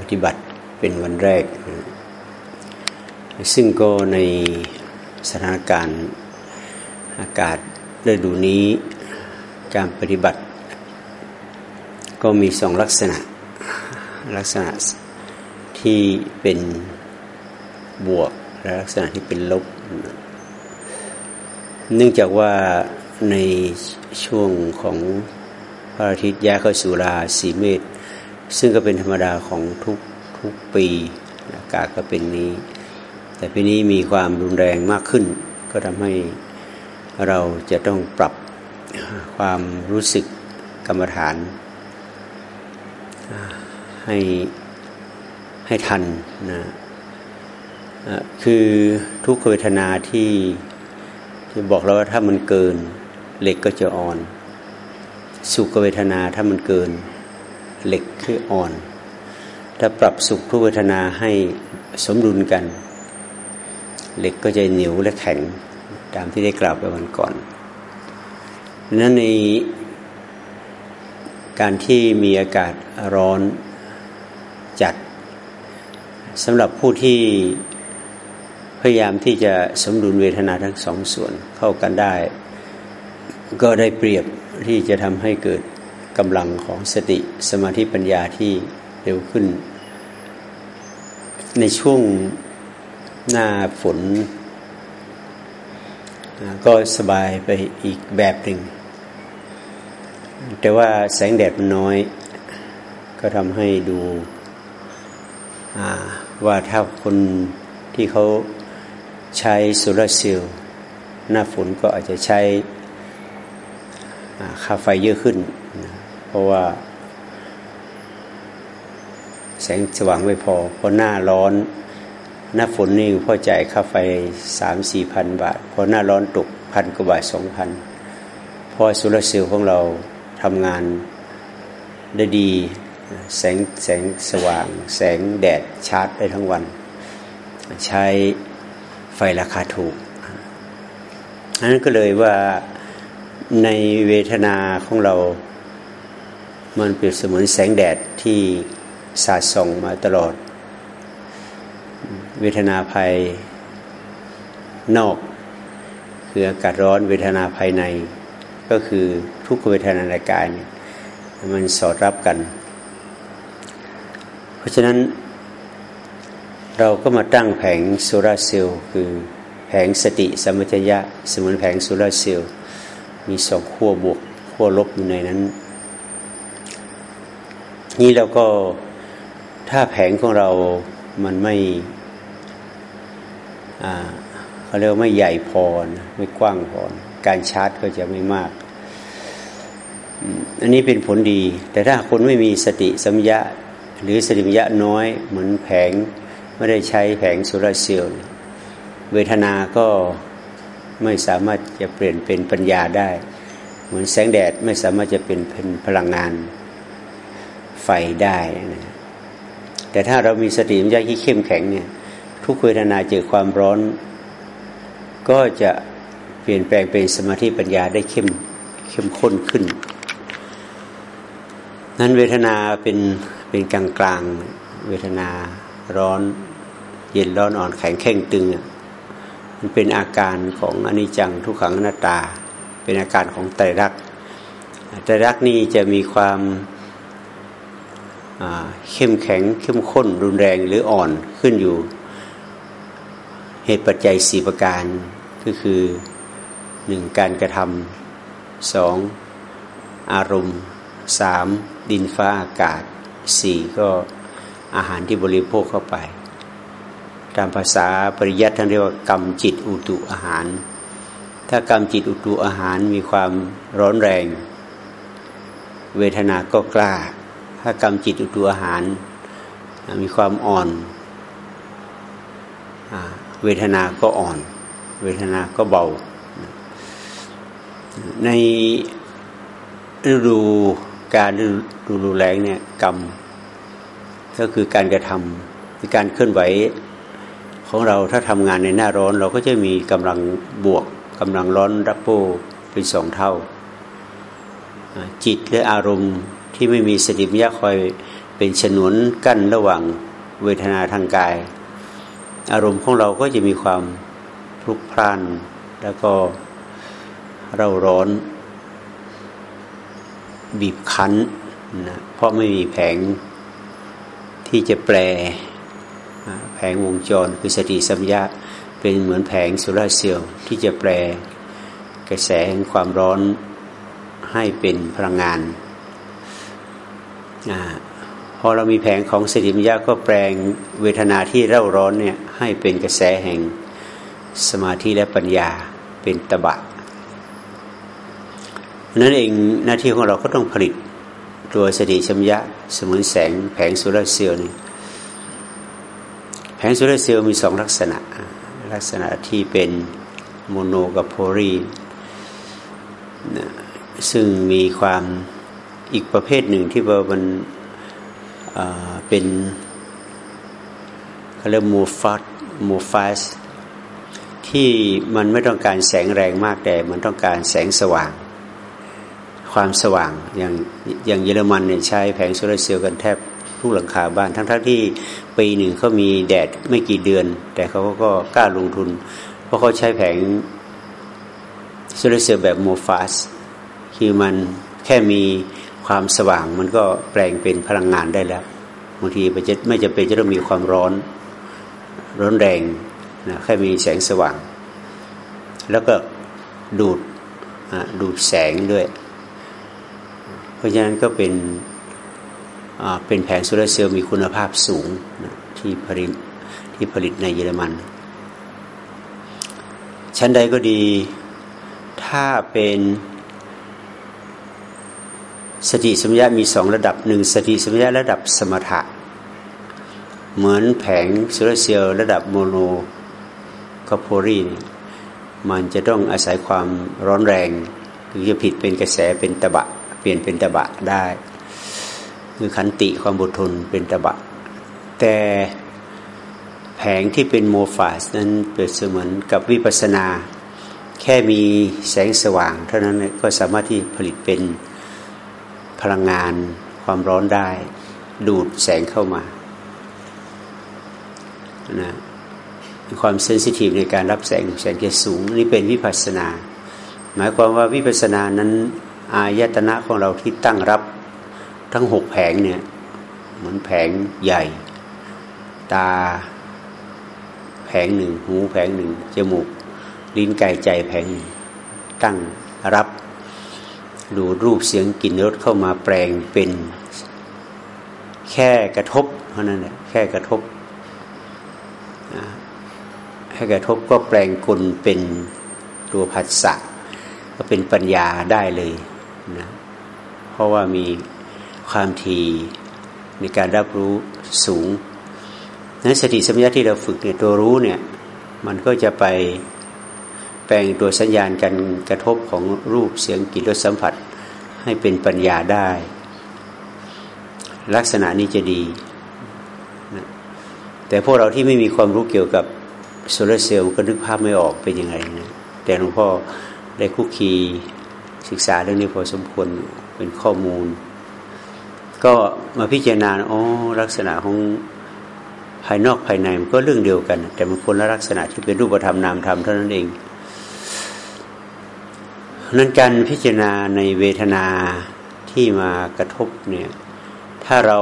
ปฏิบัติเป็นวันแรก ซึ่งก็ในสถานการณ์อากาศฤดูนี้การปฏิบัติ ก็มีสองลักษณะลักษณะที่เป็นบวกและลักษณะที่เป็นลบ เนื่องจากว่าในช่วงของพระอาทิตย์ย้ายเข้าสู่ราศีเมษ ซึ่งก็เป็นธรรมดาของทุกทุกปีอากาศก็เป็นนี้ แต่ปีนี้มีความรุนแรงมากขึ้น ก็ทำให้เราจะต้องปรับความรู้สึกกรรมฐาน ให้ให้ทันนะคือทุกขเวทนาที่ที่บอกเราว่าถ้ามันเกินเหล็กก็จะอ่อน สุขเวทนาถ้ามันเกิน เหล็กคืออ่อน ถ้าปรับสุขทุกเวทนาให้สมดุลกัน เหล็กก็จะเหนียวและแข็งตามที่ได้กล่าวไปวันก่อนนั้นในการที่มีอากาศร้อนจัดสำหรับผู้ที่พยายามที่จะสมดุลเวทนาทั้งสองส่วนเข้ากันได้ ก็ได้เปรียบที่จะทำให้เกิด กำลังของสติสมาธิปัญญาที่เร็วขึ้น ในช่วงหน้าฝน ก็สบายไปอีกแบบหนึ่ง แต่ว่าแสงแดดมันน้อย ก็ทำให้ดูว่าถ้าคนที่เขาใช้โซลาร์เซลล์หน้าฝนก็อาจจะใช้ค่าไฟเยอะขึ้น เพราะว่า แสงสว่างไม่พอเพราะหน้าร้อนหน้าฝนนี่พ่อจ่ายค่าไฟสามสี่พันบาทพอหน้าร้อนตกพันกว่าบาทสองพันเพราะโซลาร์เซลล์ของเราทำงานได้ดีแสงแสงสว่าง แสงแดดชาร์จได้ทั้งวัน ใช้ไฟราคาถูกนั้นก็เลยว่าในเวทนาของเรา มันเปรียบเสมือนแสงแดดที่สาดส่องมาตลอด เวทนาภายนอก คืออากาศร้อนเวทนาภายใน ก็คือทุกเวทนาในกายมันสอดรับกัน เพราะฉะนั้นเราก็มาตั้งแผงโซลาเซลล์คือแผงสติสมัชยะสมุนแผงโซลาเซลล์มีสองขั้วบวกขั้วลบอยู่ในนั้น นี่เราก็ถ้าแผงของเรามันไม่เขาเรียกว่าไม่ใหญ่พอนะไม่กว้างพอการชาร์จก็จะไม่มาก อันนี้เป็นผลดี แต่ถ้าคนไม่มีสติสัมยะ หรือสติมยะน้อย เหมือนแผงไม่ได้ใช้แผงโซลาเซลล์เวทนาก็ไม่สามารถจะเปลี่ยนเป็นปัญญาได้ เหมือนแสงแดดไม่สามารถจะเป็นเป็นพลังงาน ไฟได้นะแต่ถ้าเรามีสติมัญญาที่เข้มแข็งเนี่ย ทุกเวทนาเจอความร้อน ก็จะเปลี่ยนแปลงเป็นสมาธิปัญญาได้เข้มเข้มข้นขึ้น นั้นเวทนาเป็นเป็นกลางกลางเวทนาร้อน เย็นร้อนอ่อนแข็งแข็งตึง มันเป็นอาการของอนิจจังทุกขังอนัตตา เป็นอาการของไตรลักษณ์ไตรลักษณ์นี้จะมีความ เข้มแข็งเข้มข้น รุนแรงหรืออ่อนขึ้นอยู่ เหตุปัจจัยสี่ประการก็คือหนึ่งการกระทำสองอารมณ์สามดินฟ้าอากาศสี่ก็อาหารที่บริโภคเข้าไป ตามภาษาปริยัติท่านเรียกว่ากรรมจิตอุตุอาหาร ถ้ากรรมจิตอุตุอาหารมีความร้อนแรง เวทนาก็กล้า ถ้ากรรมจิตอุตุอาหาร มีความอ่อนเวทนาก็อ่อน เวทนาก็เบา ในฤดูการดูรูแรงเนี่ยกรรม ก็คือการกระทำคือการเคลื่อนไหวของเราถ้าทำงานในหน้าร้อน เราก็จะมีกำลังบวกกำลังร้อนรับโปเป็นสองเท่าจิตและอารมณ์ ที่ไม่มีสติปัญญาคอยเป็นฉนวนกั้นระหว่างเวทนาทางกาย อารมณ์ของเราก็จะมีความพลุกพล่าน แล้วก็เร่าร้อนบีบคั้นนะเพราะไม่มีแผงที่จะแปลแผงวงจรคือสติสัมยาเป็นเหมือนแผงโซลาเซลล์ที่จะแปลกระแสแห่งความร้อนให้เป็นพลังงาน พอเรามีแผงของสติสัมยาก็แปลงเวทนาที่เร่าร้อนเนี่ยให้เป็นกระแสแห่งสมาธิและปัญญาเป็นตบะนั่นเองหน้าที่ของเราก็ต้องผลิตตัวสติสัมปชัญญะเสมือนแสงแผง solar cell นี่แผง solar cell มีสองลักษณะ ลักษณะที่เป็น mono กับ poly ซึ่งมีความ อีกประเภทหนึ่งที่ว่ามันเป็นเขาเรียก amorphous amorphous ที่มันไม่ต้องการแสงแรงมากแต่มันต้องการแสงสว่าง ความสว่างอย่างอย่างเยอรมันเนี่ยใช้แผงโซลาร์เซลล์กันแทบทุกหลังคาบ้าน ทั้งๆทที่ปีหนึ่งเขามีแดดไม่กี่เดือน แต่เขาก็กล้าลงทุน เพราะเขาใช้แผงโซลาร์เซลล์แบบโมฟาสคือมันแค่มี ความสว่างมันก็แปลงเป็นพลังงานได้แล้วบางทีไม่จำเป็นจะต้องมีความร้อน ร้อนแรงนะแค่มีแสงสว่าง แล้วก็ดูดดูดแสงด้วย เพราะฉะนั้นก็เป็นเป็นแผงโซลาร์เซลล์มีคุณภาพสูงนะที่ผลิตที่ผลิตในเยอรมัน ชั้นใดก็ดี ถ้าเป็น สติสัมยามีสองระดับหนึ่งสติสัมยาระดับสมถะ เหมือนแผงโซลาร์เซลล์ระดับโมโนคาโพรีมันจะต้องอาศัยความร้อนแรงถึงจะผิดเป็นกระแสเป็นตะบะ เปลี่ยนเป็นตะบะได้คือขันติความอดทนเป็นตะบะ แต่แผงที่เป็นโมฟาสนั้นเปรียบเสมือนกับวิปัสนา แค่มีแสงสว่าง เท่านั้นก็สามารถที่ผลิตเป็น พลังงานความร้อนได้ ดูดแสงเข้ามานะความเซนซิทีฟในการรับแสงแสงจะสูง นี่เป็นวิปัสนา หมายความว่าวิปัสนานั้น อายตนะของเราที่ตั้งรับทั้งหกแผงเนี่ยเหมือนแผงใหญ่ ตาแผงหนึ่ง หูแผงหนึ่งจมูก ลิ้นกายใจแผงหนึ่งตั้งรับ ดูรูปเสียงกลิ่นรสเข้ามาแปลงเป็น แค่กระทบเท่านั้นแหละแค่กระทบแค่กระทบก็แปลงกลเป็นตัวผัสสะก็เป็นปัญญาได้เลยนะเพราะว่ามีความทีในการรับรู้สูงนั้นสติสัมยาที่เราฝึกเนี่ยตัวรู้เนี่ย มันก็จะไป แปลงตัวสัญญาณการกระทบของรูปเสียงกลิ่นรสสัมผัสให้เป็นปัญญาได้ ลักษณะนี้จะดีนะแต่พวกเราที่ไม่มีความรู้เกี่ยวกับโซลาร์เซลล์ก็นึกภาพไม่ออกเป็นยังไงนะแต่หลวงพ่อได้คุกคีศึกษาเรื่องนี้พอสมควรเป็นข้อมูล ก็มาพิจารณาอ๋อลักษณะของภายนอกภายในมันก็เรื่องเดียวกัน แต่มันคนละลักษณะที่เป็นรูปธรรมนามธรรมเท่านั้นเอง นั้นการพิจารณาในเวทนาที่มากระทบเนี่ย ถ้าเรา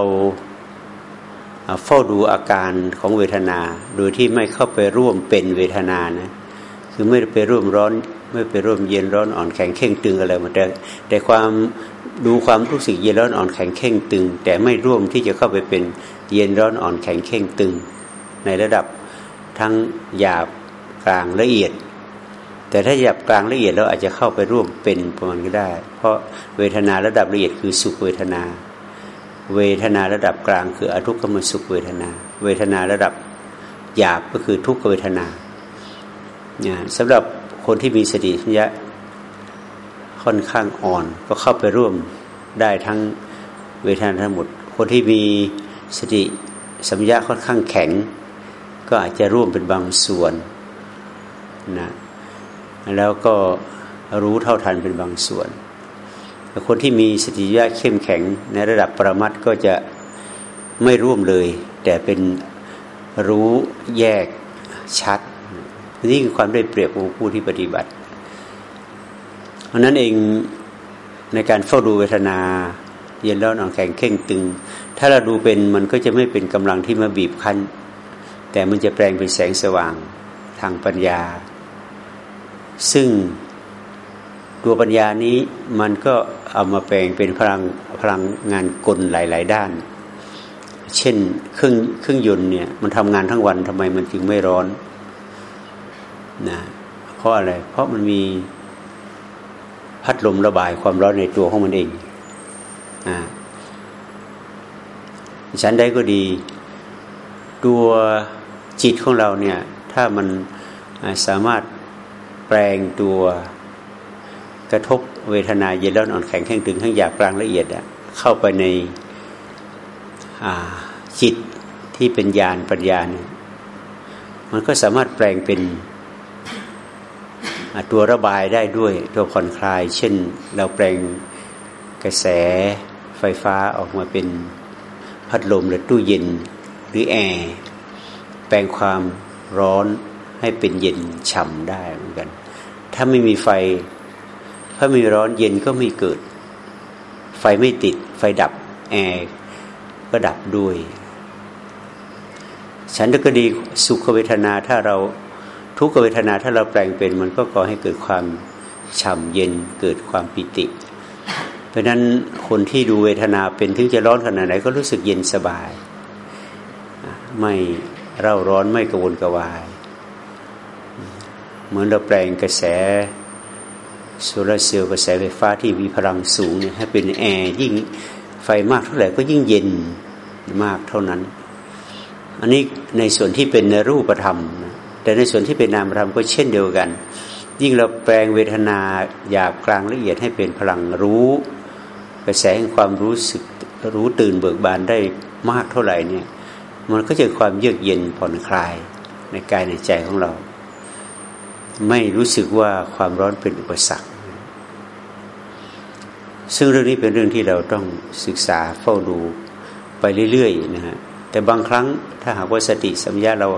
เฝ้าดูอาการของเวทนา โดยที่ไม่เข้าไปร่วมเป็นเวทนานะ คือไม่ไปร่วมร้อน ไม่ไปร่วมเย็นร้อนอ่อนแข็งเข่งตึงอะไรมาแต่แต่ความดูความรู้สึกเย็นร้อนอ่อนแข็งเข่งตึง แต่ไม่ร่วมที่จะเข้าไปเป็นเย็นร้อนอ่อนแข็งเข่งตึง ในระดับทั้งหยาบกลางละเอียด แต่ถ้าหยาบกลางละเอียดเราอาจจะเข้าไปร่วมเป็นประมาณก็ได้ เพราะเวทนาระดับละเอียดคือสุขเวทนา เวทนาระดับกลางคืออทุกขมสุขเวทนา เวทนาระดับหยาบก็คือทุกขเวทนาเนี่ยสำหรับคนที่มีสติปัญญาค่อนข้างอ่อนก็เข้าไปร่วมได้ทั้งเวทนาทั้งหมด คนที่มีสติสัมยาค่อนข้างแข็ง ก็อาจจะร่วมเป็นบางส่วนนะ แล้วก็รู้เท่าทันเป็นบางส่วน คนที่มีสติญาเข้มแข็งในระดับประมัดก็จะไม่ร่วมเลย แต่เป็นรู้แยกชัด นี่คือความได้เปรียบของผู้ที่ปฏิบัติ เพราะนั้นเองในการเฝ้าดูเวทนา เย็นร้อนอ่อนแข็งเข่งตึง ถ้าเราดูเป็นมันก็จะไม่เป็นกำลังที่มาบีบคั้น แต่มันจะแปลงเป็นแสงสว่างทางปัญญา ซึ่งตัวปัญญานี้มันก็เอามาแปลงเป็นพลังพลังงานกลหลาย ๆ ด้าน เช่นเครื่องเครื่องยนต์เนี่ยมันทำงานทั้งวันทำไมมันจึงไม่ร้อนนะเพราะอะไร เพราะมันมีพัดลมระบายความร้อนในตัวของมันเองอ่าชั้นใดก็ดี ตัวจิตของเราเนี่ย ถ้ามันสามารถ แปลงตัว กระทบเวทนาเย็นร้อนอ่อนแข็งแข็งตึงทั้งหยาบกลางละเอียดเข้าไปในจิตที่เป็นญาณปัญญาเนี่ยมันก็สามารถแปลงเป็นตัวระบายได้ด้วยตัวผ่อนคลาย เช่น เราแปลงกระแสไฟฟ้าออกมาเป็นพัดลมหรือตู้เย็นหรือแอร์แปลงความร้อนให้เป็นเย็นฉ่ำได้เหมือนกัน ถ้าไม่มีไฟ ถ้ามีร้อนเย็นก็ไม่เกิด ไฟไม่ติด ไฟดับแอร์ก็ดับด้วย ฉันก็ดีสุขเวทนาถ้าเราทุกเวทนาถ้าเราแปลงเป็นมันก็ก่อให้เกิดความฉ่ำเย็นเกิดความปิติ เพราะนั้นคนที่ดูเวทนาเป็นถึงจะร้อนขนาดไหนก็รู้สึกเย็นสบาย ไม่เร่าร้อนไม่กระวนกระวาย เหมือนเราแปลงกระแสโซลาเซลล์กระแสไฟฟ้าที่มีพลังสูงเนี่ยให้เป็นแอร์ยิ่งไฟมากเท่าไหร่ก็ยิ่งเย็นมากเท่านั้น อันนี้ในส่วนที่เป็นในรูปธรรม แต่ในส่วนที่เป็นนามธรรมก็เช่นเดียวกัน ยิ่งเราแปลงเวทนาหยาบกลางละเอียดให้เป็นพลังรู้ กระแสแห่งความรู้สึกรู้ตื่นเบิกบานได้มากเท่าไหร่เนี่ยมันก็จะความเยือกเย็นผ่อนคลายในกายในใจของเรา ไม่รู้สึกว่าความร้อนเป็นอุปสรรค ซึ่งเรื่องนี้เป็นเรื่องที่เราต้องศึกษาเฝ้าดูไปเรื่อยๆนะฮะแต่บางครั้งถ้าหากว่าสติสัมยาเรา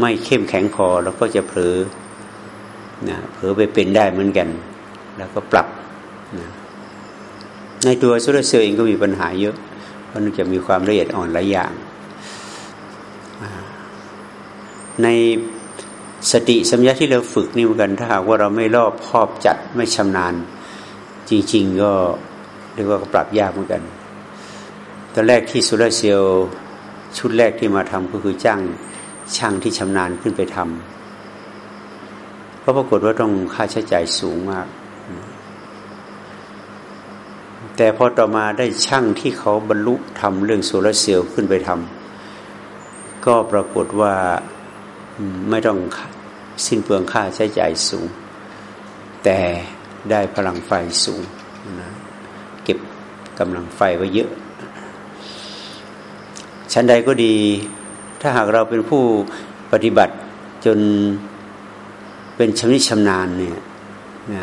ไม่เข้มแข็งพอเราก็จะเผลอนะเผลอไปเป็นได้เหมือนกัน แล้วก็ปรับนะในตัวโซลาเซลล์เองก็มีปัญหาเยอะ เพราะมันจะมีความละเอียดอ่อนหลายอย่าง ใน สติสัมยาที่เราฝึกนี่เหมือนกันถ้าหากว่าเราไม่รอบครอบจัดไม่ชำนาญ จริง ๆ ก็เรียกว่าปรับยากเหมือนกันตอนแรกที่โซลาเซลล์ชุดแรกที่มาทำก็คือจ้างช่างที่ชำนาญขึ้นไปทำก็ปรากฏว่าต้องค่าใช้จ่ายสูงมาก แต่พอต่อมาได้ช่างที่เขาบรรลุทำเรื่องโซลาเซลล์ขึ้นไปทำก็ปรากฏว่าไม่ต้อง สิ้นเปลืองค่าใช้จ่ายสูง แต่ได้พลังไฟสูงนะเก็บกำลังไฟไว้เยอะ ชั้นใดก็ดี ถ้าหากเราเป็นผู้ปฏิบัติจนเป็นชำนิชำนาญเนี่ยนะ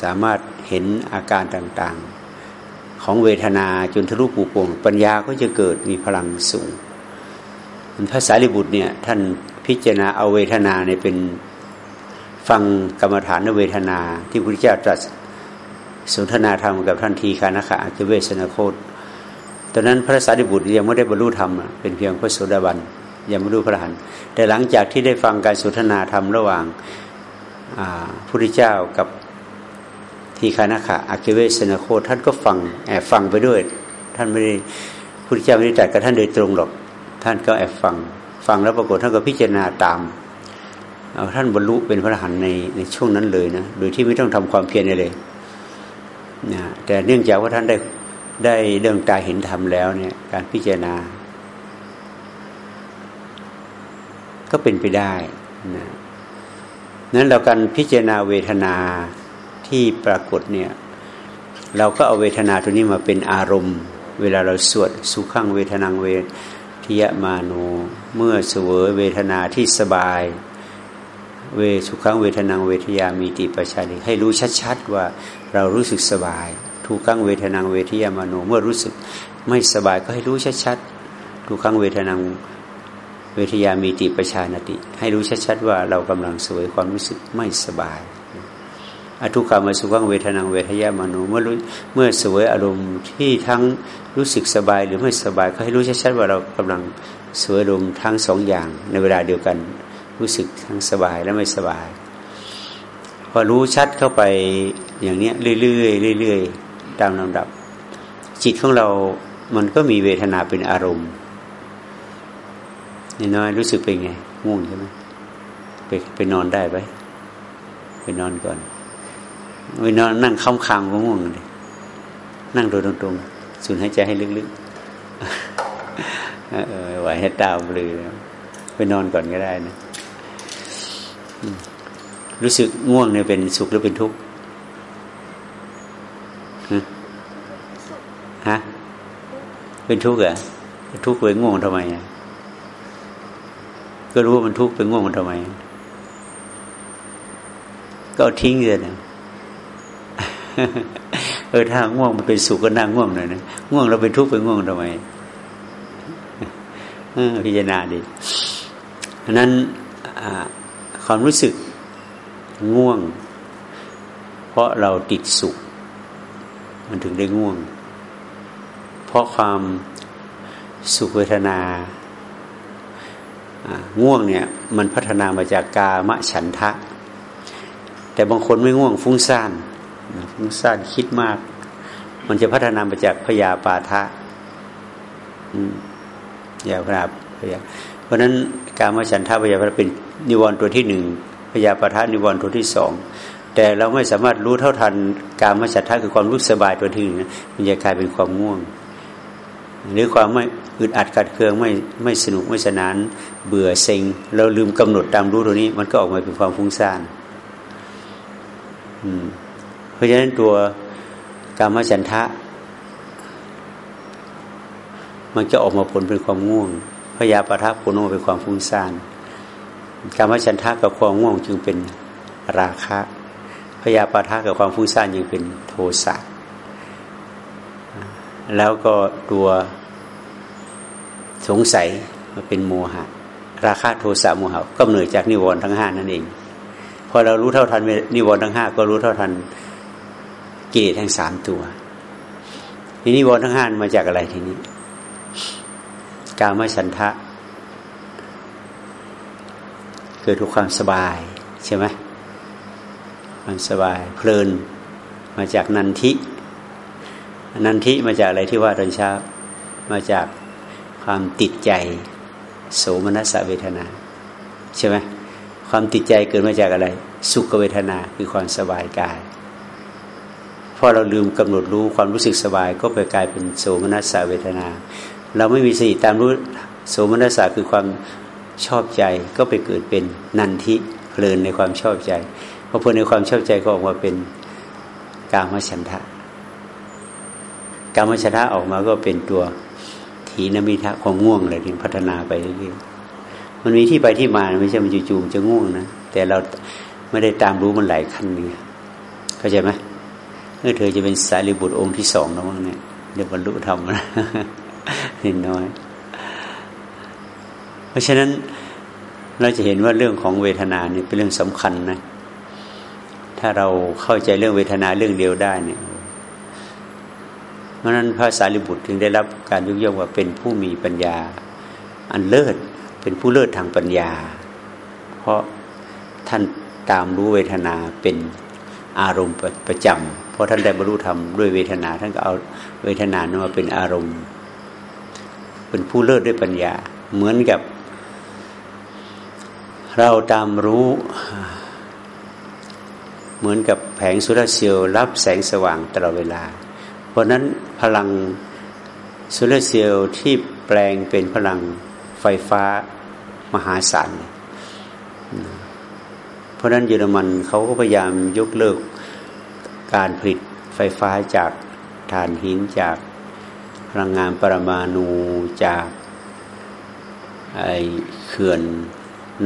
สามารถเห็นอาการต่างๆ ของเวทนาจนทะลุปูโป่งปัญญาก็จะเกิดมีพลังสูงพระสารีบุตรเนี่ยท่าน พิจารณาเอาเวทนาเนี่ยเป็นฟังกรรมฐานเวทนา ที่พระพุทธเจ้าตรัสสนทนาธรรมกับท่านทีฆนขะอัคคิเวสสนโคตรตอนนั้นพระสารีบุตรยังไม่ได้บรรลุธรรมเป็นเพียงพระโสดาบันยังไม่รู้พระอรหันต์แต่หลังจากที่ได้ฟังการสนทนาธรรมระหว่างพระพุทธเจ้ากับทีฆนขะอัคคิเวสสนโคตรท่านก็ฟังแอบฟังไปด้วย ท่านไม่ได้พุทธเจ้าไม่ได้ตรัสกับท่านโดยตรงหรอก ท่านก็แอบฟัง ฟังแล้วปรากฏท่านก็พิจารณาตามเอาท่านบรรลุเป็นพระอรหันต์ในในช่วงนั้นเลยนะโดยที่ไม่ต้องทำความเพียรเลยนะแต่เนื่องจากว่าท่านได้ได้เรื่องตาเห็นธรรมแล้วเนี่ย การพิจารณา ก็เป็นไปได้นะนั้นเราการพิจารณาเวทนาที่ปรากฏเนี่ย เราก็เอาเวทนาตัวนี้มาเป็นอารมณ์ เวลาเราสวดสุขังเวทนังเว ทิยมาโน เมื่อเสวยเวทนาที่สบาย เวสุขังเวทนังเวทยามีติปชานิให้รู้ชัดๆว่าเรารู้สึกสบาย ทุกขังเวทนางเวทียมาโน เมื่อรู้สึกไม่สบายก็ให้รู้ชัดๆทุกครั้งเวทนาเวทยามีติประชานติ ให้รู้ชัดๆว่าเรากำลังสวยความรู้สึกไม่สบาย อทุกขามาสุขังเวทนาเวทยามโนเมื่อรู้เมื่อสวยอารมณ์ที่ทั้งรู้สึกสบายหรือไม่สบายก็ให้รู้ชัดๆว่าเรากำลังสวยอารมณ์ทั้งสองอย่างในเวลาเดียวกัน รู้สึกทั้งสบายและไม่สบาย พอรู้ชัดเข้าไปอย่างนี้เรื่อยๆเรื่อยๆตามลำดับ จิตของเรา มันก็มีเวทนาเป็นอารมณ์นน้อยรู้สึกเป็นไงง่วงใช่ไหมไปไปนอนได้ไหมไปนอนก่อน ไปนอนนั่งค้ำคางก็ง่วงเลยนั่งโดยตรงๆ สูดหายใจให้ลึกๆไหวให้ตาบลือไปนอนก่อนก็ได้นะ รู้สึกง่วงเนี่ยเป็นสุขหรือเป็นทุกข์ฮะเป็นทุกข์เหรอทุกข์เลยง่วงทำไมอะก็รู้ว่ามันทุกข์ไปง่วงมันทำไม ก็ทิ้งเลยนะ เออถ้าง่วงมันเป็นสุขก็นั่งง่วงหน่อยนะง่วงเราเป็นทุกข์ไปง่วงทำไมพิจารณาดิอันนั้นความรู้สึกง่วง เพราะเราติดสุข มันถึงได้ง่วง เพราะความสุขเวทนาง่วงเนี่ยมันพัฒนามาจากกามฉันทะ แต่บางคนไม่ง่วงฟุ้งซ่าน ฟุ้งซ่านคิดมาก มันจะพัฒนามาจากพยาปาทะยาพราพยาเพราะนั้นการมาฉันทะพยาพาเป็นนิวรณ์ตัวที่หนึ่งพยาปาทะนิวรณ์ตัวที่สองแต่เราไม่สามารถรู้เท่าทันการมาฉันทะคือความรู้สบายตัวที่หนึ่งมันจะกลายเป็นความง่วง หรือความไม่อึดอัดกัดเคืองไม่ไม่สนุกไม่สนาน เบื่อเซ็ง เราลืมกำหนดตามรู้ตัวนี้ มันก็ออกมาเป็นความฟุ้งซ่าน เพราะฉะนั้นตัวกามฉันทะ มันจะออกมาผลเป็นความง่วงพยาปะทะผลออกมาเป็นความฟุ้งซ่านกามฉันทะกับความง่วงจึงเป็นราคะพยาปะทะกับความฟุ้งซ่านจึงเป็นโทสะแล้วก็ตัวสงสัยมาเป็นโมหะ ราคะโทสะโมหะก็เหนื่อยจากนิวรณ์ทั้งห้านั่นเอง พอเรารู้เท่าทันนิวรณ์ทั้งห้าก็รู้เท่าทัน กิเลสทั้งสามตัวทีนิวรทั้งห้ามาจากอะไรทีนี้กามฉันทะเกิดทุกความสบายใช่ไหมความสบายเพลินมาจากนันทิ นันทิมาจากอะไรที่ว่าตอนเช้ามาจากความติดใจโสมนัสเวทนา ใช่ไหมความติดใจเกิดมาจากอะไร สุขเวทนาคือความสบายกาย พอเราลืมกำหนดรู้ความรู้สึกสบาย ก็ไปกลายเป็นโสมนัสเวทนา เราไม่มีสติตามรู้โสมนัสสาคือความชอบใจก็ไปเกิดเป็นนันทิเพลินในความชอบใจพอเพลินในความชอบใจก็ออกมาเป็นกามฉันทะกามฉันทะออกมาก็เป็นตัวถีนมิทะความง่วงอะไรที่พัฒนาไปเรื่อยๆมันมีที่ไปที่มาไม่ใช่มันจู่ๆจะง่วงนะแต่เราไม่ได้ตามรู้มันหลายขั้นนี่เข้าใจไหม คือเธอจะเป็นสายรีบุตรองค์ที่สองแล้วมั้งเนี่ยเดี๋ยวบรรลุธรรมนะนิดน้อย เพราะฉะนั้นเราจะเห็นว่าเรื่องของเวทนาเนี่ยเป็นเรื่องสำคัญนะ ถ้าเราเข้าใจเรื่องเวทนาเรื่องเดียวได้เนี่ย เพราะนั้นพระสารีบุตรจึงได้รับการยกย่องว่าเป็นผู้มีปัญญา อันเลิศเป็นผู้เลิศทางปัญญา เพราะท่านตามรู้เวทนาเป็น อารมณ์ประจำเพราะท่านได้บรรลุธรรมด้วยเวทนา ท่านก็เอาเวทนานั้นมาเป็นอารมณ์ เป็นผู้เลิศด้วยปัญญา เหมือนกับ เราตามรู้ เหมือนกับแผงโซลาร์เซลล์รับแสงสว่างตลอดเวลา เพราะนั้นพลังโซลาร์เซลล์ที่แปลงเป็นพลังไฟฟ้ามหาศาลเเพราะนั้นเยอรมันเขาก็พยายามยกเลิกการผลิตไฟฟ้าจากถ่านหินจากพลังงานปรมาณูจากไอเขื่อน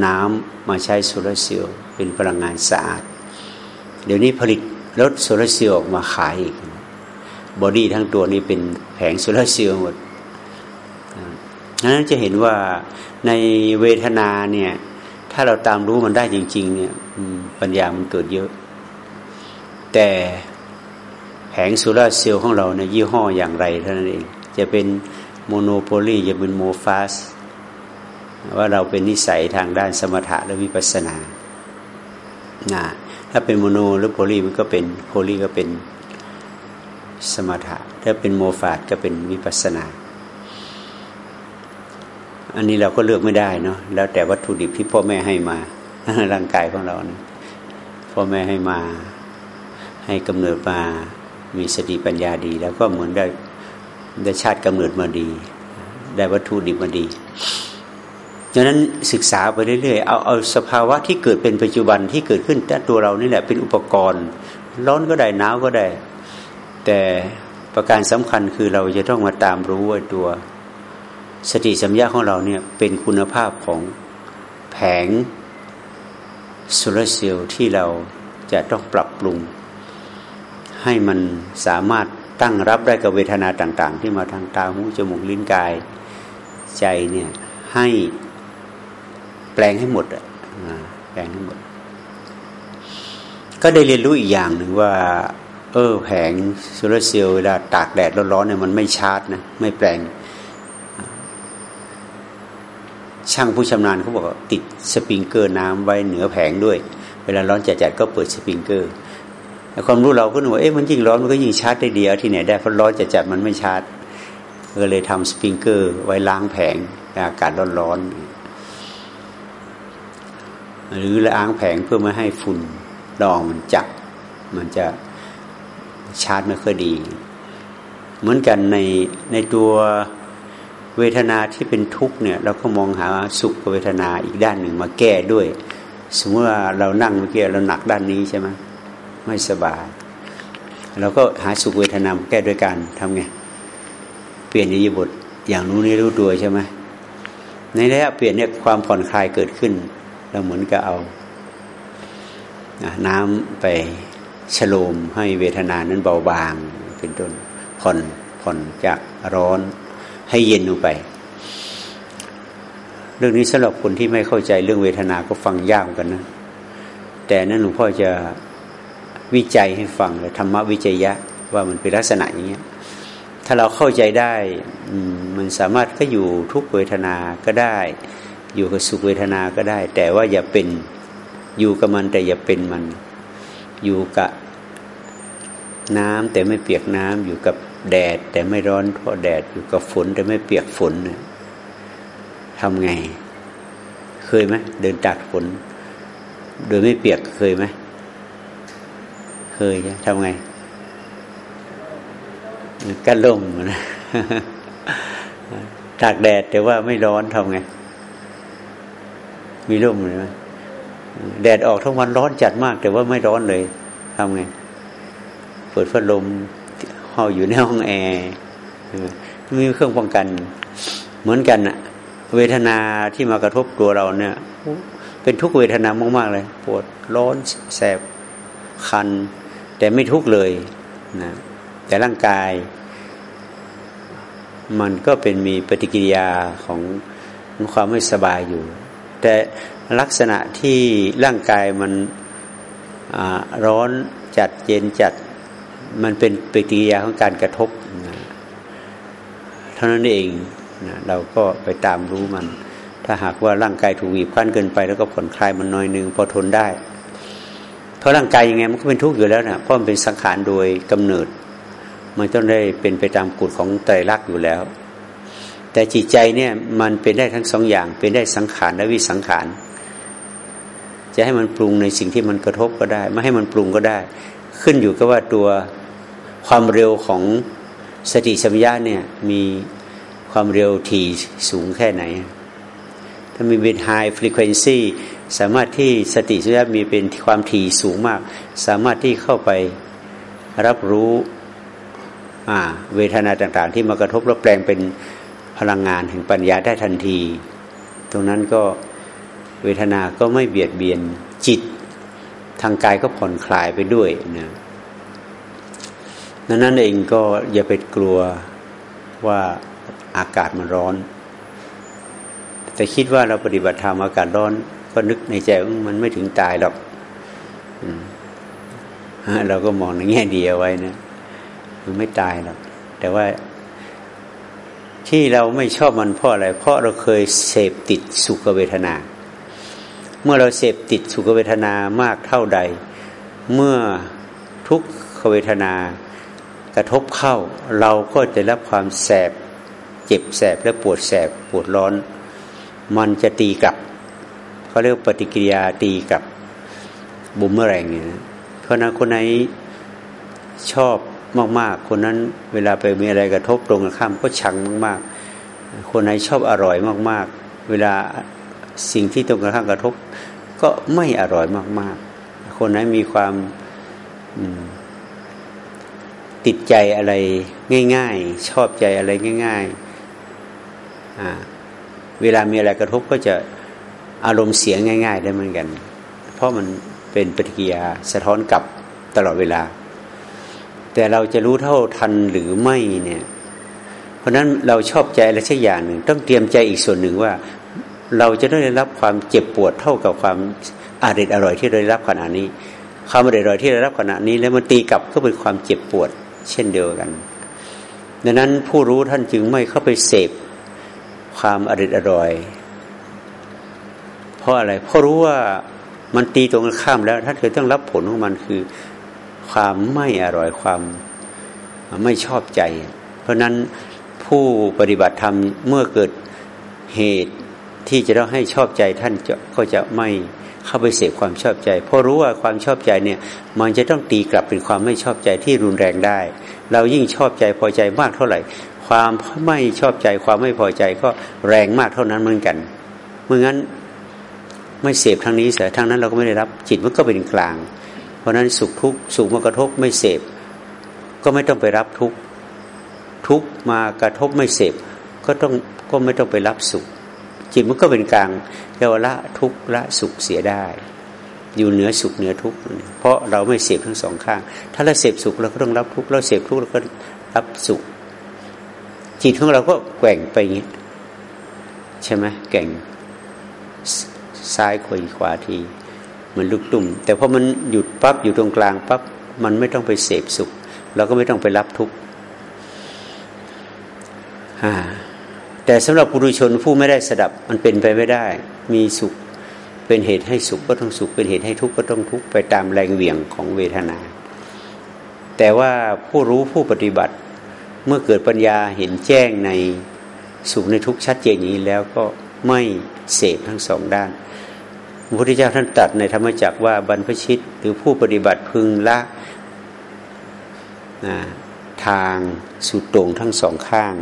น้ำมาใช้ solar cell เป็นพลังงานสะอาด เดี๋ยวนี้ผลิตรถ solar cell ออกมาขายอีก body ทั้งตัวนี้เป็นแผง solar cell หมดนั้นจะเห็นว่าในเวทนาเนี่ย ถ้าเราตามรู้มันได้จริง ๆ เนี่ยปัญญามันเกิดเยอะ แต่แผง solar cell ของเราในยี่ห้ออย่างไรเท่านั้นเอง จะเป็น mono poly จะเป็น amorphous ว่าเราเป็นนิสัยทางด้านสมถะและวิปัสสนานะถ้าเป็น mono หรือ poly มันก็เป็น poly ก็เป็นสมถะ ถ้าเป็น amorphous ก็เป็นวิปัสสนา อันนี้เราก็เลือกไม่ได้เนาะแล้วแต่วัตถุดิบที่พ่อแม่ให้มาร่างกายของเรานะพ่อแม่ให้มา ให้กำเนิดมามีสติปัญญาดี แล้วก็เหมือนได้ได้ชาติกำเนิดมาดี ได้วัตถุดิบมาดีดังนั้นศึกษาไปเรื่อยๆเอาเอาสภาวะที่เกิดเป็นปัจจุบันที่เกิดขึ้นแต่ตัวเรานี่แหละเป็นอุปกรณ์ ร้อนก็ได้หนาวก็ได้ แต่ประการสำคัญคือเราจะต้องมาตามรู้ว่าตัว สติสัมยาของเราเนี่ยเป็นคุณภาพของแผงโซลาเซลล์ที่เราจะต้องปรับปรุง ให้มันสามารถตั้งรับได้กับเวทนาต่าง ๆ ที่มาทางตาหูจมูกลิ้นกายใจเนี่ยให้แปลงให้หมดอะแปลงให้หมด ก็ได้เรียนรู้อีกอย่างหนึ่งว่า เออแผง solar cell เวลาตากแดดร้อนๆเนี่ยมันไม่ชาร์จนะไม่แปลง ช่างผู้ชำนาญเขาบอกติดสปริงเกอร์น้ำไว้เหนือแผงด้วย เวลาร้อนจัดๆก็เปิดสปริงเกอร์ความรู้เราก็นึกว่าเอ๊ะมันยิ่งร้อนมันก็ยิ่งชาร์จได้ดีเอ้าที่ไหนได้เพราะร้อนจัดๆมันไม่ชาร์จก็เลยทำสปริงเกอร์ไว้ล้างแผงอากาศร้อนๆหรือล้างแผงเพื่อไม่ให้ฝุ่นละอองมันจับมันจะชาร์จไม่ค่อยดี เหมือนกันในในตัว เวทนาที่เป็นทุกข์เนี่ย เราก็มองหาสุขเวทนาอีกด้านหนึ่งมาแก้ด้วย สมมติว่าเรานั่งเมื่อกี้เราหนักด้านนี้ใช่ไหมไม่สบายเราก็หาสุขเวทนาแก้ด้วยการทำไงเปลี่ยนอิริยาบถอย่างนู้นนี่รู้ตัวใช่ไหมในระยะเปลี่ยนเนี่ยความผ่อนคลายเกิดขึ้น เราเหมือนกับเอาน้ำไปฉโลมให้เวทนานั้นเบาบางเป็นต้นผ่อนผ่อนจากร้อน ให้เย็นลงไป เรื่องนี้สำหรับคนที่ไม่เข้าใจเรื่องเวทนาก็ฟังยากกันนะ แต่นั้นหลวงพ่อจะวิจัยให้ฟังเลยธรรมวิจัยยะว่ามันเป็นลักษณะอย่างนี้ยถ้าเราเข้าใจได้มันสามารถก็อยู่ทุกเวทนาก็ได้ อยู่กับสุขเวทนาก็ได้ แต่ว่าอย่าเป็นอยู่กับมันแต่อย่าเป็นมัน อยู่กับน้ำแต่ไม่เปียกน้ำอยู่กับ แดดแต่ไม่ร้อนเพราะแดดอยู่กับฝนแต่ไม่เปียกฝนทำไง เคยไหมเดินตากฝน โดยไม่เปียกเคยไหมเคยใช่ทำไงกันลมนะตากแดดแต่ว่าไม่ร้อนทำไง มีร่มเลยไหมแดดออกทั้งวันร้อนจัดมาก แต่ว่าไม่ร้อนเลยทำไง เปิดพัดลม ห้องอยู่ในห้องแอร์มีเครื่องป้องกัน เหมือนกันอะเวทนาที่มากระทบตัวเราเนี่ย เป็นทุกเวทนามากๆเลย ปวดร้อนแสบคัน แต่ไม่ทุกเลยนะแต่ร่างกาย มันก็เป็นมีปฏิกิริยาของความไม่สบายอยู่ แต่ลักษณะที่ร่างกายมันร้อนจัดเย็นจัด มันเป็นปฏิกิริยาของการกระทบนะเท่านั้นเองนะเราก็ไปตามรู้มัน ถ้าหากว่าร่างกายถูกบีบคั้นเกินไป แล้วก็ผ่อนคลายมันน้อยนึงพอทนได้ เพราะร่างกายยังไงมันก็เป็นทุกข์อยู่แล้วนะเพราะมันเป็นสังขารโดยกำเนิด มันต้องได้เป็นไปตามกฎของไตรลักษณ์อยู่แล้ว แต่จิตใจเนี่ยมันเป็นได้ทั้งสองอย่าง เป็นได้สังขารและวิสังขารจะให้มันปรุงในสิ่งที่มันกระทบก็ได้ ไม่ให้มันปรุงก็ได้ ขึ้นอยู่กับว่าตัว ความเร็วของสติสัมยาเนี่ยมีความเร็วถี่สูงแค่ไหน ถ้ามีเป็น high frequency สามารถที่สติสัมยามีเป็นความถี่สูงมาก สามารถที่เข้าไปรับรู้เวทนาต่าง ๆ ที่มากระทบแล้วแปลงเป็นพลังงานแห่งปัญญาได้ทันที ตรงนั้นก็เวทนาก็ไม่เบียดเบียนจิต ทางกายก็ผ่อนคลายไปด้วยนะ ดังนั้นเองก็อย่าไปกลัวว่าอากาศมันร้อน แต่คิดว่าเราปฏิบัติธรรมอากาศร้อน ก็นึกในใจว่ามันไม่ถึงตายหรอกเราก็มองในแง่ดีเอาไว้นะมันไม่ตายหรอกแต่ว่าที่เราไม่ชอบมันเพราะอะไร เพราะเราเคยเสพติดสุขเวทนา เมื่อเราเสพติดสุขเวทนามากเท่าใด เมื่อทุกขเวทนา กระทบเข้า เราก็จะรับความแสบ เจ็บแสบและปวดแสบปวดร้อน มันจะตีกลับเขาเรียกปฏิกิริยาตีกลับบุมเมอแรงเนี่ยนะเพราะนั้นคนไหนชอบมากๆ คนนั้นเวลาไปมีอะไรกระทบตรงกันข้ามก็ชังมากๆ คนไหนชอบอร่อยมากๆ เวลาสิ่งที่ตรงกันข้ามกระทบ ก็ไม่อร่อยมากๆ คนไหนมีความ ติดใจอะไรง่าย ๆ ชอบใจอะไรง่าย ๆ เวลามีอะไรกระทบก็จะอารมณ์เสียง่าย ๆ ได้เหมือนกัน เพราะมันเป็นปฏิกิริยาสะท้อนกลับตลอดเวลา แต่เราจะรู้เท่าทันหรือไม่เนี่ย เพราะนั้นเราชอบใจอะไรสักอย่างหนึ่ง ต้องเตรียมใจอีกส่วนหนึ่งว่า เราจะได้รับความเจ็บปวดเท่ากับความอร่อยอร่อยที่ได้รับขณะนี้ความอร่อยอร่อยที่ได้รับขณะนี้ แล้วมันตีกลับก็เป็นความเจ็บปวด เช่นเดียวกัน ดังนั้นผู้รู้ท่านจึงไม่เข้าไปเสพความอร่อยอร่อย เพราะอะไร เพราะรู้ว่ามันตีตรงกันข้ามแล้วท่านเคยต้องรับผลของมันคือความไม่อร่อยความไม่ชอบใจ เพราะนั้นผู้ปฏิบัติธรรมเมื่อเกิดเหตุที่จะต้องให้ชอบใจท่านก็จะไม่ เข้าไปเสพความชอบใจ เพราะรู้ว่าความชอบใจเนี่ย มันจะต้องตีกลับเป็นความไม่ชอบใจที่รุนแรงได้ เรายิ่งชอบใจพอใจมากเท่าไหร่ ความไม่ชอบใจความไม่พอใจก็แรงมากเท่านั้นเหมือนกันเมื่องั้นไม่เสพทางนี้เสียทางนั้นเราก็ไม่ได้รับจิตมันก็เป็นกลาง เพราะนั้นสุขทุกข์สุขมากระทบไม่เสพก็ไม่ต้องไปรับทุกข์ทุกข์มากระทบไม่เสพก็ต้องก็ไม่ต้องไปรับสุข จิตมันก็เป็นกลางเรียกว่าละทุกละสุขเสียได้ อยู่เหนือสุขเหนือทุกข์เพราะเราไม่เสพทั้งสองข้าง ถ้าเราเสพสุขเราก็ต้องรับทุกข์เราเสพทุกข์เราก็รับสุข จิตของเราก็แกว่งไปอย่างนี้ใช่ไหมแก่งซ้ายขวาขวาทีมันลุกตุ่ม แต่พอมันหยุดปั๊บอยู่ตรงกลางปั๊บมันไม่ต้องไปเสพสุข เราก็ไม่ต้องไปรับทุกข์ แต่สำหรับปุถุชนผู้ไม่ได้สดับมันเป็นไปไม่ได้ มีสุขเป็นเหตุให้สุขก็ต้องสุข เป็นเหตุให้ทุกข์ก็ต้องทุกข์ไปตามแรงเหวี่ยงของเวทนา แต่ว่าผู้รู้ผู้ปฏิบัติเมื่อเกิดปัญญาเห็นแจ้งในสุขในทุกข์ชัดเจนอย่างนี้แล้วก็ไม่เสพทั้งสองด้านพระพุทธเจ้าท่านตัดในธรรมจักว่าบรรพชิตหรือผู้ปฏิบัติพึงละทางสุดต่งทั้งสองข้าง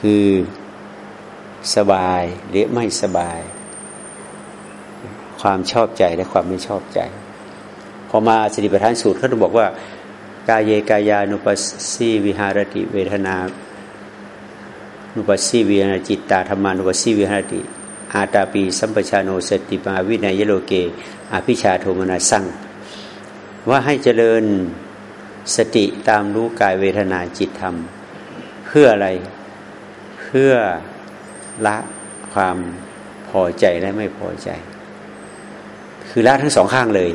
คือสบายหรือไม่สบาย ความชอบใจและความไม่ชอบใจ พอมาสติปัฏฐานสูตรเขาต้องบอกว่ากายเยกายานุปัสสีวิหารติเวทนานุปัสสีวิหารจิตตาธรรมานุปัสสีวิหารติ อาตาปีสัมปชาโนสติมาวินัยโลเก อภิชาโทมนาสั่งว่าให้เจริญสติตามรู้กายเวทนาจิตธรรม เพื่ออะไร เพื่อละความพอใจและไม่พอใจ คือละทั้งสองข้างเลย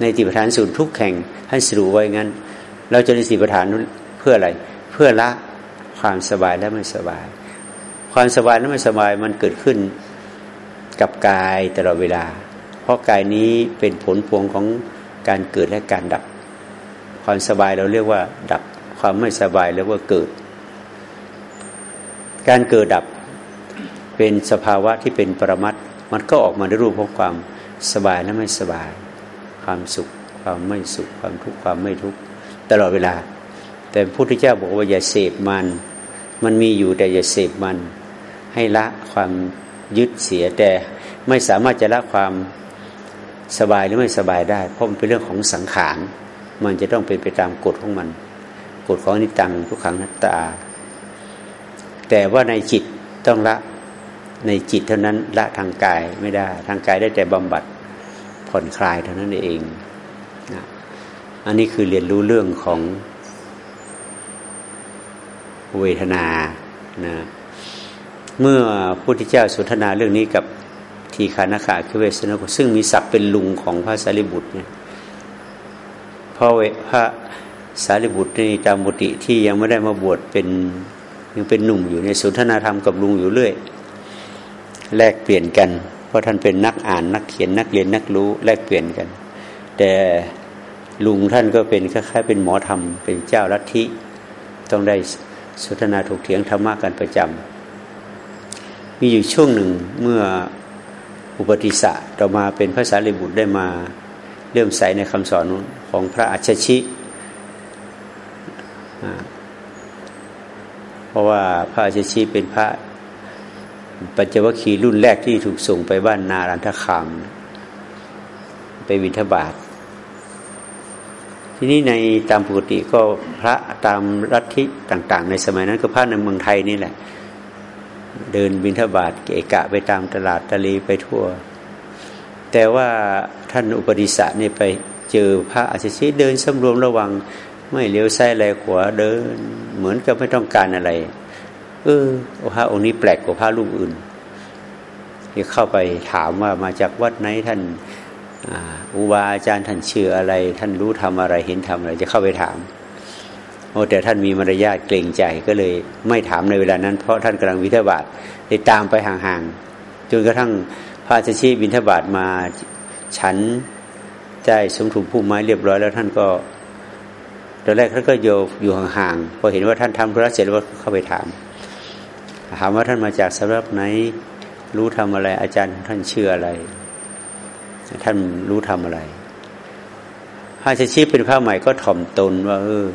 ในติปทานสูตรทุกแข่งท่านสรุปไว้งั้น เราจะในสิปทานเพื่ออะไร เพื่อละความสบายและไม่สบาย ความสบายและไม่สบายมันเกิดขึ้นกับกายตลอดเวลา เพราะกายนี้เป็นผลพวงของการเกิดและการดับ ความสบายเราเรียกว่าดับ ความไม่สบายเรียกว่าเกิด การเกิดดับเป็นสภาวะที่เป็นปรมัตมันก็ออกมาในรูปของความสบายและไม่สบาย ความสุข ความไม่สุข ความทุกข์ความไม่ทุกข์ตลอดเวลา แต่พระพุทธเจ้าบอกว่าอย่าเสพมัน มันมีอยู่แต่อย่าเสพมัน ให้ละความยึดเสียแต่ไม่สามารถจะละความสบายหรือไม่สบายได้ เพราะมันเป็นเรื่องของสังขาร มันจะต้องเป็นไปตามกฎของมัน กฎของนิตังทุกขังนัตตา แต่ว่าในจิตต้องละในจิตเท่านั้นละทางกายไม่ได้ทางกายได้แต่บำบัดผ่อนคลายเท่านั้นเองนะอันนี้คือเรียนรู้เรื่องของเวทนานะเมื่อพระพุทธเจ้าสนทนาเรื่องนี้กับทีคานาคาคือเวสนุซึ่งมีศักดิ์เป็นลุงของพระสารีบุตรเนี่ยพระพระสารีบุตรในตามบุติที่ยังไม่ได้มาบวชเป็น ยังเป็นหนุ่มอยู่ในสนทนาธรรมกับลุงอยู่เรื่อย แลกเปลี่ยนกัน เพราะท่านเป็นนักอ่านนักเขียนนักเรียนนักรู้ แลกเปลี่ยนกัน แต่ลุงท่านก็เป็นคล้ายๆเป็นหมอธรรมเป็นเจ้าลัทธิ ต้องได้สนทนาถกเถียงธรรมะกันประจำมีอยู่ช่วงหนึ่งเมื่ออุปติสะต่อมาเป็นพระสารีบุตรได้มาเริ่มใส่ในคำสอนของพระอัจฉริ เพราะว่าพระอัจฉริเป็นพระปัญจวัคคีย์รุ่นแรกที่ถูกส่งไปบ้านนารันทคาม ไปวินทบาท ทีนี้ในตามปกติก็พระตามรัฐที่ต่าง ๆ ในสมัยนั้นก็พระในเมืองไทยนี่แหละ เดินบิณฑบาตเกะกะไปตามตลาดตะลีไปทั่ว แต่ว่าท่านอุปติสะนี่ไปเจอพระอาชชิเดินสำรวมระวัง ไม่เลี้ยวซ้ายแลขวาเดิน เหมือนกับไม่ต้องการอะไร เออพระองค์นี้แปลกกว่าพระรูปอื่นที่เข้าไปถามว่ามาจากวัดไหนท่านอุบาอาจารย์ท่านเชื่ออะไร ท่านรู้ทำอะไรเห็นทำอะไร จะเข้าไปถาม โอ้แต่ท่านมีมารยาทเกรงใจก็เลยไม่ถามในเวลานั้น เพราะท่านกำลังวิทบาทได้ตามไปห่างๆจนกระทั่งพระเจชีบินทบาทมาฉันใจสมถุมผู้ไม้เรียบร้อยแล้วท่านก็ ตอนแรกท่านก็โยอยู่ห่างๆพอเห็นว่าท่านทำธุระเสร็จแล้วเข้าไปถาม ถามว่าท่านมาจากสำนักไหน รู้ทำอะไร อาจารย์ท่านเชื่ออะไร ท่านรู้ทำอะไรพระชชีพเป็นพระใหม่ก็ถ่อมตนว่าเออ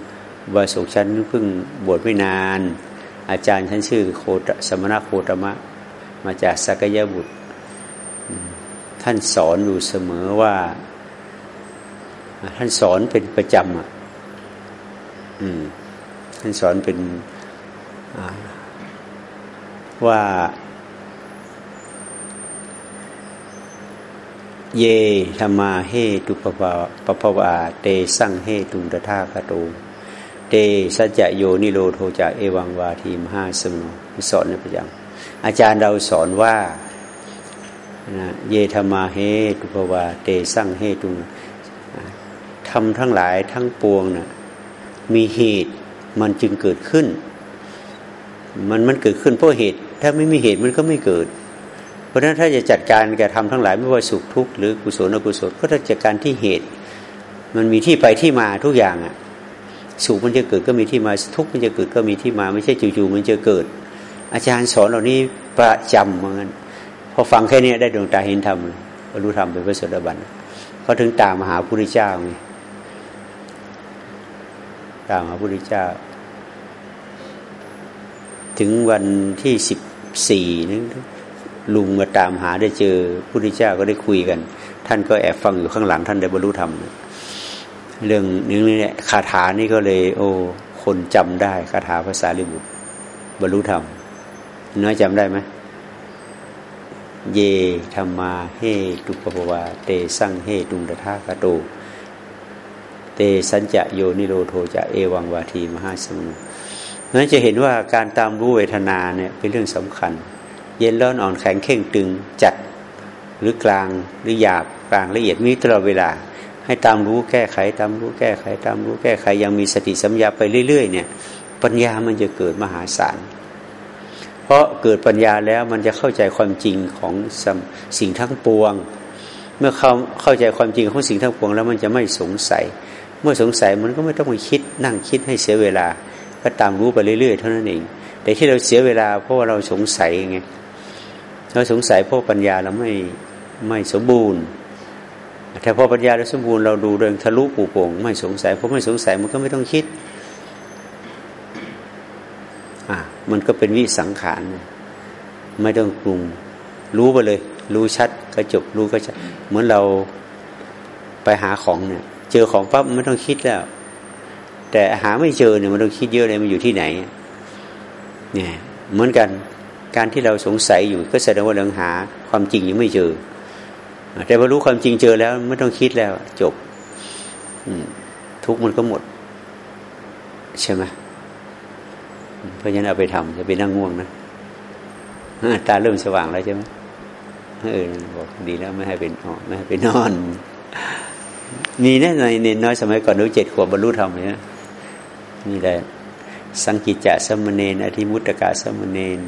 บาสุฉันเพิ่งบวชไม่นาน อาจารย์ฉันชื่อโคตสมณะโคตมะ มาจากสักยบุตร ท่านสอนอยู่เสมอว่า ท่านสอนเป็นประจำอะ ท่านสอนเป็นว่า เยธรรมาเฮตุปปะปปวาเตสั่งเฮตุตถาคโตเตสัจโยนิโรโทจะเอวังวาทีมห้าสมุสอนในประจำอาจารย์เราสอนว่าเยธรรมาเฮตุปวาเตสั่งเฮตุทำทั้งหลายทั้งปวงนะ่ะ มีเหตุมันจึงเกิดขึ้น มันมันเกิดขึ้นเพราะเหตุ ถ้าไม่มีเหตุมันก็ไม่เกิด เพราะฉะนั้นถ้าจะจัดการแกทำทั้งหลายไม่ว่าสุขทุกข์หรือกุศลอกุศลก็ต้องจัดการที่เหตุ มันมีที่ไปที่มาทุกอย่างอะสุขมันจะเกิดก็มีที่มาทุกข์มันจะเกิดก็มีที่มา ไม่ใช่จู่ๆมันจะเกิด อาจารย์สอนเหล่านี้ประจำเหมือนกันพอฟังแค่นี้ได้ดวงตาเห็นธรรมรรลุธรรมเป็นพระโสดาบันเขาถึงตามมหาพุทธเจ้าไง ตามมหาพุทธเจ้า ถึงวันที่สิบสี่นึงลุงมาตามหาได้เจอพุทธเจ้าก็ได้คุยกัน ท่านก็แอบฟังอยู่ข้างหลัง ท่านได้บรรลุธรรมเรื่องนี้เนี่ยคาถานี่ก็เลย โอ้คนจำได้คาถาภาษาลิบุตรบรรลุธรรมน้อยจำได้ไหมเยธรรมาเฮตุปปวา เตสั่งเฮตุงตถาคโต เตสัญจะโยนิโรโทจะเอวังวาทีมหาสมุนั้นจะเห็นว่าการตามรู้เวทนาเนี่ยเป็นเรื่องสำคัญ เย็นร้อนอ่อนแข็งเข่งตึงจัดหรือกลางหรือหยาบกลางละเอียดมีตลอดเวลา ให้ตามรู้แก้ไข ตามรู้แก้ไข ตามรู้แก้ไขยังมีสติสัมยาไปเรื่อย ๆ เนี่ย ปัญญามันจะเกิดมหาศาลเพราะเกิดปัญญาแล้วมันจะเข้าใจความจริงของสิ่งทั้งปวง เมื่อเข้าเข้าใจความจริงของสิ่งทั้งปวงแล้วมันจะไม่สงสัย เมื่อสงสัยมันก็ไม่ต้องไปคิดนั่งคิดให้เสียเวลา ก็ตามรู้ไปเรื่อยๆเท่านั้นเอง แต่ที่เราเสียเวลาเพราะว่าเราสงสัยไงเราสงสัยเพราะปัญญาเราไม่ไม่สมบูรณ์แต่พอปัญญาเราสมบูรณ์เราดูเรื่องทะลุปูโป่งไม่สงสัยเพราะไม่สงสัยมันก็ไม่ต้องคิดอะมันก็เป็นวิสังขารไม่ต้องปรุงรู้ไปเลย รู้ชัดก็จบรู้ก็ชัดเหมือนเราไปหาของเนี่ย เจอของปั๊บไม่ต้องคิดแล้ว แต่หาไม่เจอเนี่ยมันต้องคิดเยอะเลยมันอยู่ที่ไหน เนี่ยเหมือนกันการที่เราสงสัยอยู่ก็แสดงว่าเราหาความจริงยังไม่เจอ แต่พอรู้ความจริงเจอแล้วไม่ต้องคิดแล้ว จบทุกมันก็หมด ใช่ไหมเพราะฉะนั้นเอาไปทำจะไปนั่งง่วงนะตาเริ่มสว่างแล้วใช่ไหมเออบอกดีแล้วไม่ให้เป็นอไม่ให้ไปนอน มีแน่ในเนน้อยสมัยก่อนนู้เจ็ดขวบบรรลุธรรมเนี่ยมีแต่สังกิจจะสมณเณรอธิมุตตกะสมณเณร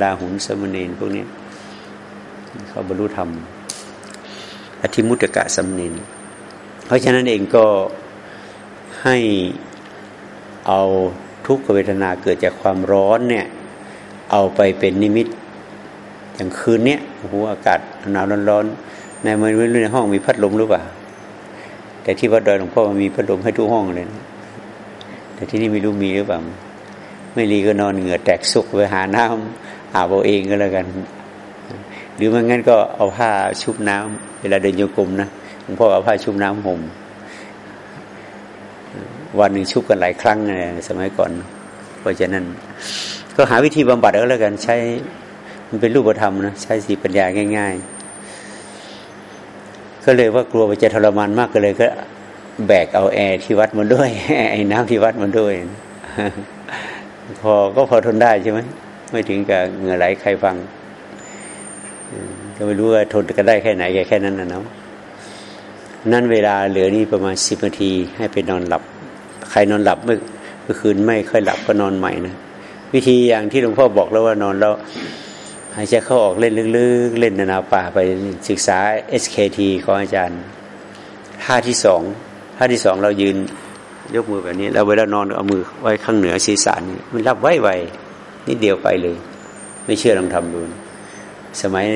ลาหุนสมณเณรพวกนี้เขาบรรลุธรรมอธิมุตตกะสมณเณรเพราะฉะนั้นเองก็ให้เอาทุกขเวทนาเกิดจากความร้อนเนี่ย เอาไปเป็นนิมิต อย่างคืนเนี้ยโอ้โหอากาศหนาวร้อนๆในเมือในห้องมีพัดลมหรือเปล่า แต่ที่วัดดอยหลวงพ่อมีพัดลมให้ทุกห้องเลยนะแต่ที่นี่ไม่รู้มีหรือเปล่าไม่รีก็นอนเหงื่อแตกสุกไปหาน้ำอาบเอาเองก็แล้วกัน หรือไม่งั้นก็เอาผ้าชุบน้ำเวลาเดินโยกมนะหลวงพ่อเอาผ้าชุบน้ำห่มวันหนึ่งชุบกันหลายครั้งเลยสมัยก่อน เพราะฉะนั้น ก็หาวิธีบำบัดก็แล้วกันใช้มันเป็นรูปธรรมนะใช้สีปัญญาง่าย ๆ ก็เลยว่ากลัวไปจะทรมานมากก็เลยก็แบกเอาแอร์ที่วัดมันด้วยไอ้น้ำที่วัดมันด้วย พอก็พอทนได้ใช่ไหมไม่ถึงกับเหงื่อไหลใครฟังก็ไม่รู้ว่าทนกันได้แค่ไหนแค่แค่นั้นนะเนาะนั่นเวลาเหลือนี่ประมาณสิบนาที ให้ไปนอนหลับ ใครนอนหลับเมื่อคืนไม่ค่อยหลับก็นอนใหม่นะวิธีอย่างที่หลวงพ่อบอกแล้วว่านอนแล้ว หายใจเข้าออกเล่นลึกๆ เล่นนานาป่าไปศึกษา SKT ของอาจารย์ท่าที่สองท่าที่สองเรายืนยกมือแบบนี้เราเวลานอนเอามือไว้ข้างเหนือศีรษะนี่มันรับไว้ไวนิดเดียวไปเลย ไม่เชื่อลองทำดูสมัย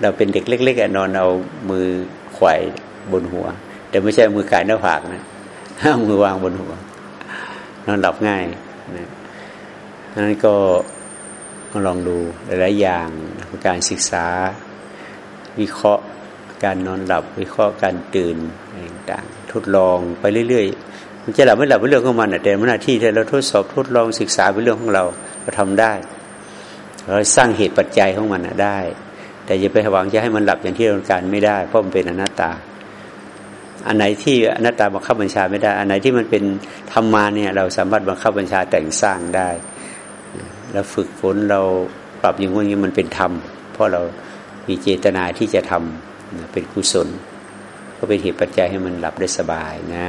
เราเป็นเด็กเล็กๆนอนเอามือไขว่บนหัว แต่ไม่ใช่มือกายหน้าผากนะห้ามือวางบนหัว นอนหลับง่ายนะนั้นก็ ลองดูหลายๆอย่างการศึกษา วิเคราะห์การนอนหลับ วิเคราะห์การตื่นต่างๆทดลองไปเรื่อยๆมันจะหลับไม่หลับเป็นเรื่องของมันแต่มันหน้าที่ที่เราทดสอบทดลองศึกษาเป็นเรื่องของเราเราทำได้เราสร้างเหตุปัจจัยของมันได้ แต่อย่าไปหวังจะให้มันหลับอย่างที่เราการไม่ได้เพราะมันเป็นอนัตตา อันไหนที่อนัตตาบังคับบัญชาไม่ได้ อันไหนที่มันเป็นธรรมาเนี่ยเราสามารถบังคับบัญชาแต่งสร้างได้ เราฝึกฝนเราปรับอย่างนี้มันเป็นธรรม เพราะเรามีเจตนาที่จะทำเป็นกุศล ก็เป็นเหตุปัจจัยให้มันหลับได้สบายนะ